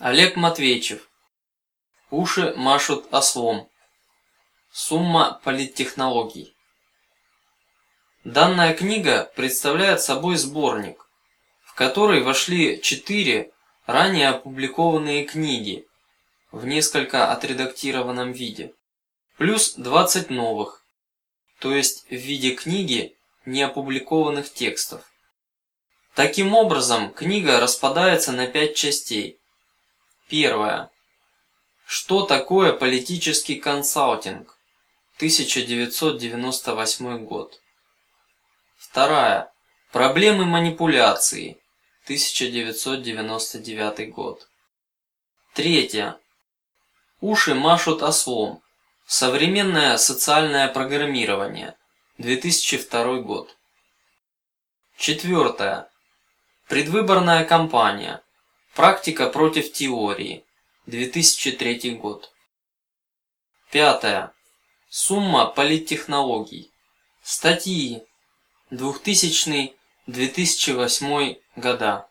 Олег Матвейчев. Уши машут ослом. Сумма политтехнологий. Данная книга представляет собой сборник, в который вошли четыре ранее опубликованные книги в несколько отредактированном виде, плюс 20 новых, то есть в виде книги неопубликованных текстов. Таким образом, книга распадается на пять частей. Первая. Что такое политический консалтинг? 1998 год. Вторая. Проблемы манипуляции. 1999 год. Третья. Уши машут ослом. Современное социальное программирование. 2002 год. Четвертое. Предвыборная кампания. Практика против теории. 2003 год. Пятое. Сумма политтехнологий. Статьи. 2000-2008 года.